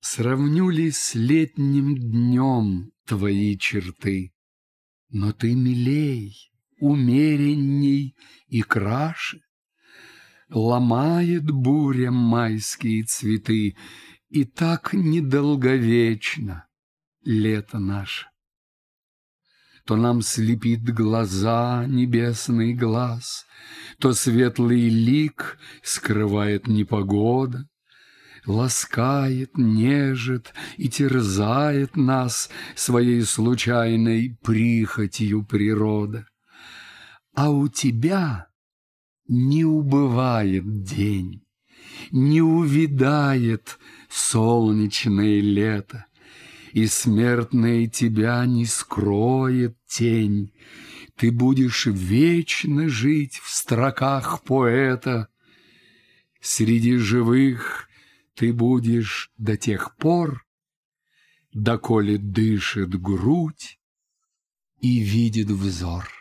Сравню ли с летним днем твои черты? Но ты милей, умеренней и краше. Ломает буря майские цветы, И так недолговечно лето наше. То нам слепит глаза небесный глаз, То светлый лик скрывает непогода, Ласкает, нежит и терзает нас Своей случайной прихотью природа. А у тебя не убывает день, Не увидает солнечное лето, И смертное тебя не скроет тень, Ты будешь вечно жить в строках поэта. Среди живых ты будешь до тех пор, Доколе дышит грудь и видит взор.